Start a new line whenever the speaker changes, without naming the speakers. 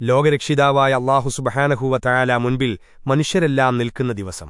ലോകരക്ഷിതാവായ അള്ളാഹു സുബഹാനഹുവ തയാല മുൻപിൽ മനുഷ്യരെല്ലാം നിൽക്കുന്ന ദിവസം.